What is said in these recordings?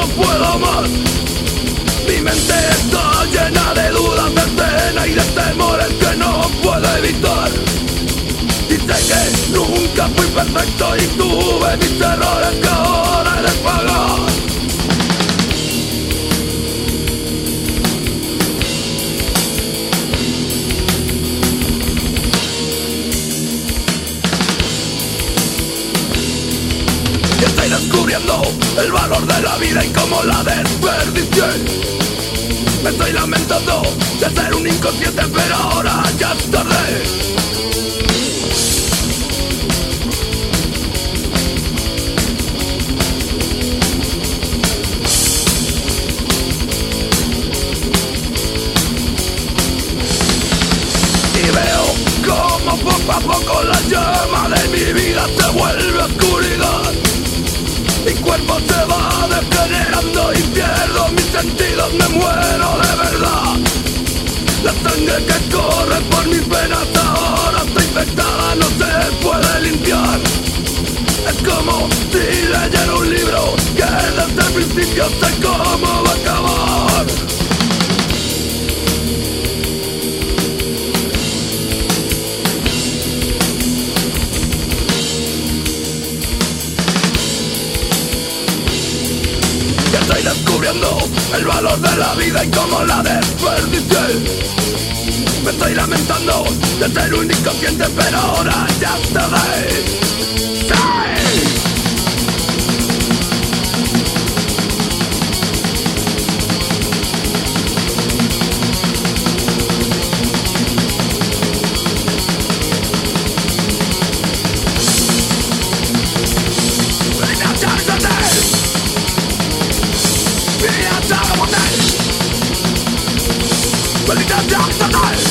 no puedo más. Mi mente está llena de dudas, de pena y de temores que no puedo evitar. Dice que nunca fui perfecto y tuve mis errores el valor de la vida y cómo la desperdicié. Me estoy lamentando de ser un inconsciente, pero ahora ya es. Y veo como poco a poco la llama de mi vida se vuelve oscuridad. Mi cuerpo se va degenerando y pierdo mis sentidos, me muero de verdad. La sangre que corre por mis venas ahora está infectada, no se puede limpiar. Es como si leyera un libro que desde el principio sé el valor de la vida y cómo la desperdicié. Me estoy lamentando de ser un inconsciente, pero ahora ya es tarde. La gente ya no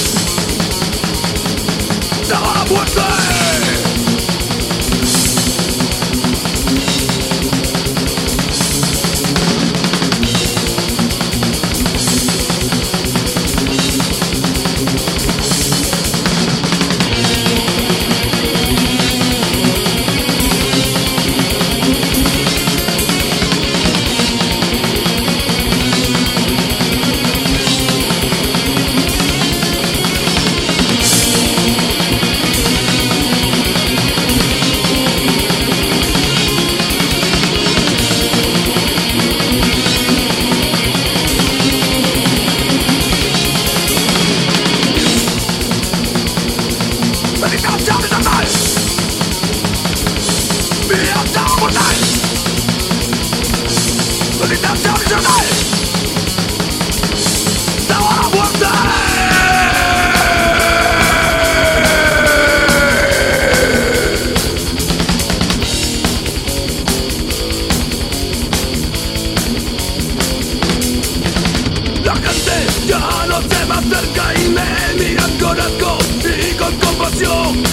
se me acerca y me miran con asco y con compasión.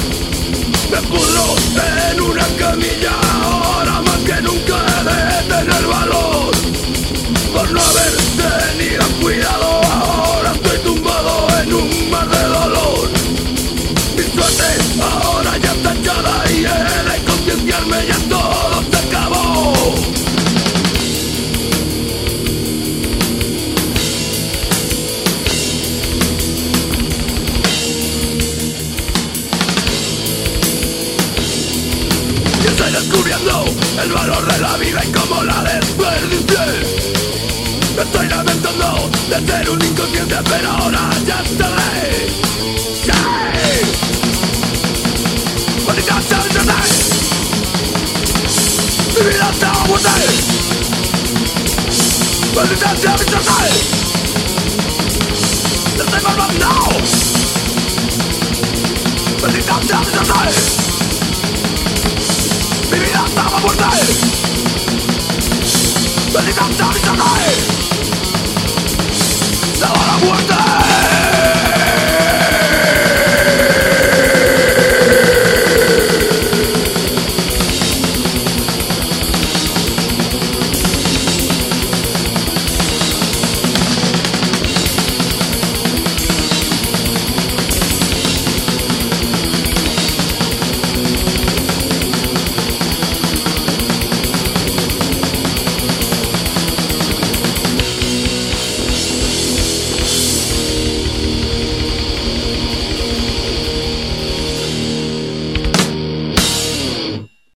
Me pudro en una camilla, cuidado, ahora estoy tumbado en un mar de dolor. Mi suerte ahora ya está echada y he de concienciarme, ya todo se acabó. Y estoy descubriendo el valor de la vida y cómo la desperdicié. Me estoy lamentando de ser un inconsciente, pero ahora ya estoy Sí Maldita sea mi suerte. Mi vida está a muerte. Maldita sea mi suerte. Lo tengo abandonado. Maldita sea mi suerte. Mi vida estaba muerta Maldita sea mi suerte